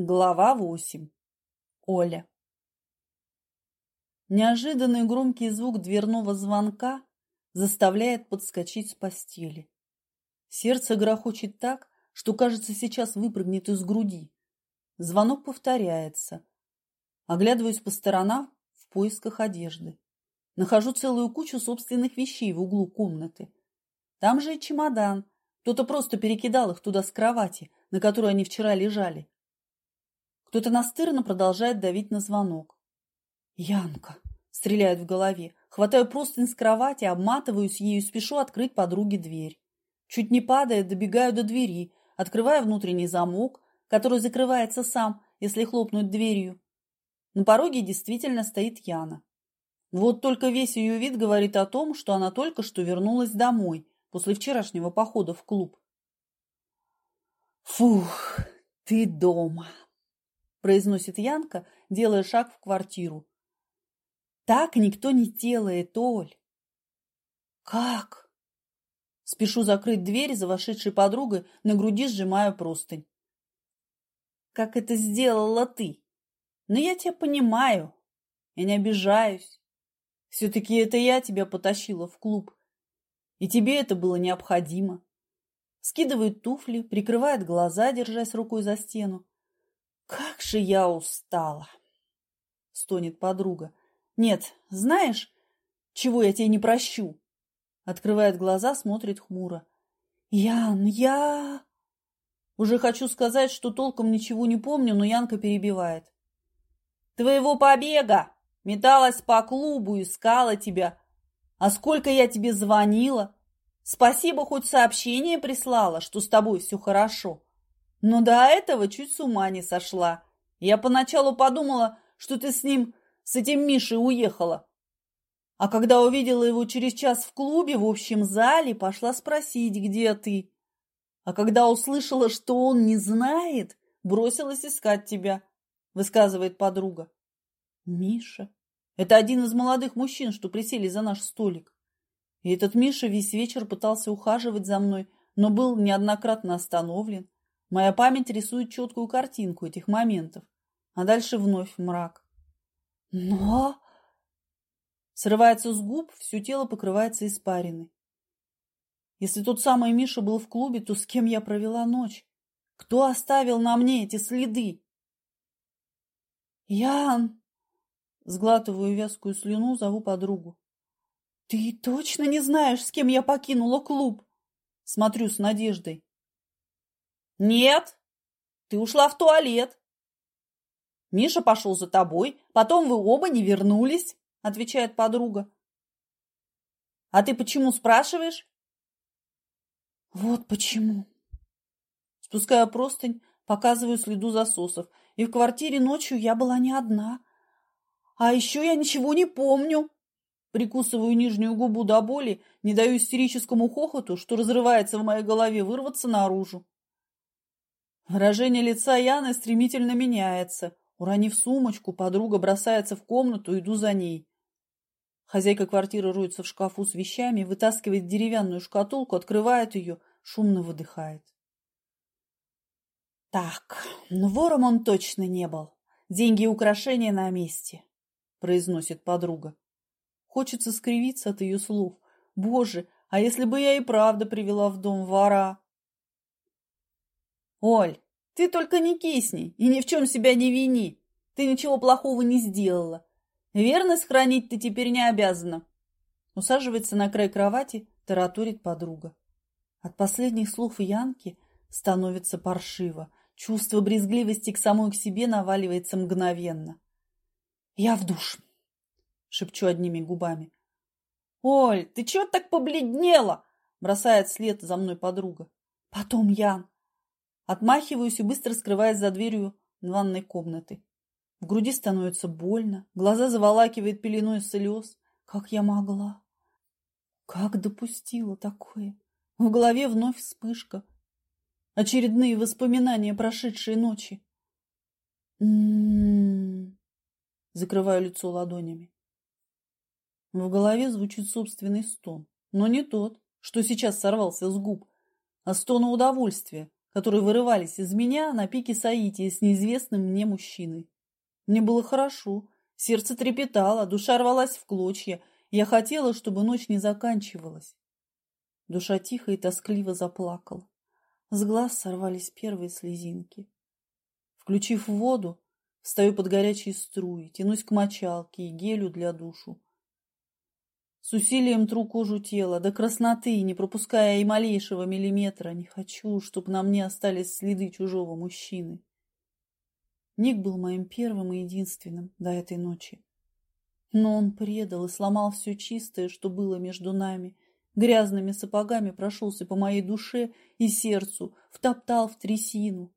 Глава 8. Оля. Неожиданный громкий звук дверного звонка заставляет подскочить с постели. Сердце грохочет так, что, кажется, сейчас выпрыгнет из груди. Звонок повторяется. Оглядываюсь по сторонам в поисках одежды. Нахожу целую кучу собственных вещей в углу комнаты. Там же и чемодан. Кто-то просто перекидал их туда с кровати, на которой они вчера лежали. Кто-то настырно продолжает давить на звонок. «Янка!» – стреляет в голове. Хватаю простынь с кровати, обматываюсь ею и спешу открыть подруге дверь. Чуть не падая, добегаю до двери, открываю внутренний замок, который закрывается сам, если хлопнуть дверью. На пороге действительно стоит Яна. Вот только весь ее вид говорит о том, что она только что вернулась домой после вчерашнего похода в клуб. «Фух, ты дома!» Произносит Янка, делая шаг в квартиру. Так никто не делает, Оль. Как? Спешу закрыть дверь за вошедшей подругой, на груди сжимаю простынь. Как это сделала ты? Но я тебя понимаю. Я не обижаюсь. Все-таки это я тебя потащила в клуб. И тебе это было необходимо. Скидывает туфли, прикрывает глаза, держась рукой за стену. «Как же я устала!» — стонет подруга. «Нет, знаешь, чего я тебе не прощу?» Открывает глаза, смотрит хмуро. «Ян, я...» Уже хочу сказать, что толком ничего не помню, но Янка перебивает. «Твоего побега! Металась по клубу, искала тебя. А сколько я тебе звонила! Спасибо, хоть сообщение прислала, что с тобой все хорошо. Но до этого чуть с ума не сошла. Я поначалу подумала, что ты с ним, с этим Мишей уехала. А когда увидела его через час в клубе, в общем зале, пошла спросить, где ты. А когда услышала, что он не знает, бросилась искать тебя, высказывает подруга. Миша. Это один из молодых мужчин, что присели за наш столик. И этот Миша весь вечер пытался ухаживать за мной, но был неоднократно остановлен. Моя память рисует четкую картинку этих моментов, а дальше вновь мрак. Но... Срывается с губ, все тело покрывается испариной. Если тот самый Миша был в клубе, то с кем я провела ночь? Кто оставил на мне эти следы? Ян! Сглатываю вязкую слюну, зову подругу. Ты точно не знаешь, с кем я покинула клуб? Смотрю с надеждой. Нет, ты ушла в туалет. Миша пошел за тобой, потом вы оба не вернулись, отвечает подруга. А ты почему спрашиваешь? Вот почему. Спускаю простынь, показываю следу засосов. И в квартире ночью я была не одна. А еще я ничего не помню. Прикусываю нижнюю губу до боли, не даю истерическому хохоту, что разрывается в моей голове, вырваться наружу. Выражение лица Яны стремительно меняется. Уронив сумочку, подруга бросается в комнату, иду за ней. Хозяйка квартиры роется в шкафу с вещами, вытаскивает деревянную шкатулку, открывает ее, шумно выдыхает. Так, ну вором он точно не был. Деньги и украшения на месте, произносит подруга. Хочется скривиться от ее слов. Боже, а если бы я и правда привела в дом вора? Оль, ты только не кисни и ни в чем себя не вини. Ты ничего плохого не сделала. Верность хранить ты теперь не обязана. Усаживается на край кровати, тараторит подруга. От последних слов Янки становится паршиво. Чувство брезгливости к самой к себе наваливается мгновенно. «Я в душ», — шепчу одними губами. «Оль, ты чего так побледнела?» — бросает след за мной подруга. «Потом, Ян, Отмахиваюсь и быстро скрываюсь за дверью ванной комнаты. В груди становится больно, глаза заволакивает пеленой слез. Как я могла? Как допустила такое? В голове вновь вспышка. Очередные воспоминания прошедшей ночи. М -м -м Закрываю лицо ладонями. В голове звучит собственный стон, но не тот, что сейчас сорвался с губ, а стон удовольствия, которые вырывались из меня на пике соития с неизвестным мне мужчиной. Мне было хорошо, сердце трепетало, душа рвалась в клочья. Я хотела, чтобы ночь не заканчивалась. Душа тихо и тоскливо заплакала. С глаз сорвались первые слезинки. Включив воду, встаю под горячие струи, тянусь к мочалке и гелю для душу. С усилием тру кожу тела до красноты, не пропуская и малейшего миллиметра. Не хочу, чтобы на мне остались следы чужого мужчины. Ник был моим первым и единственным до этой ночи. Но он предал и сломал все чистое, что было между нами. Грязными сапогами прошелся по моей душе и сердцу, втоптал в трясину.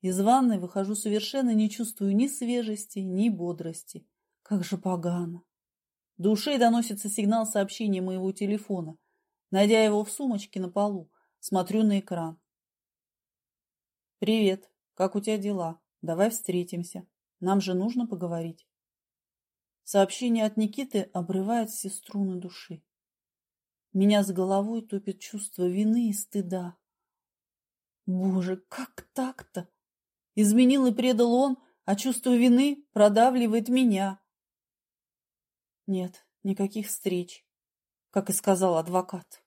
Из ванной выхожу совершенно не чувствую ни свежести, ни бодрости. Как же погано. До ушей доносится сигнал сообщения моего телефона. Найдя его в сумочке на полу, смотрю на экран. «Привет, как у тебя дела? Давай встретимся. Нам же нужно поговорить». Сообщение от Никиты обрывает все струны души. Меня с головой топит чувство вины и стыда. Боже, как так-то? Изменил и предал он, а чувство вины продавливает меня. Нет, никаких встреч, как и сказал адвокат.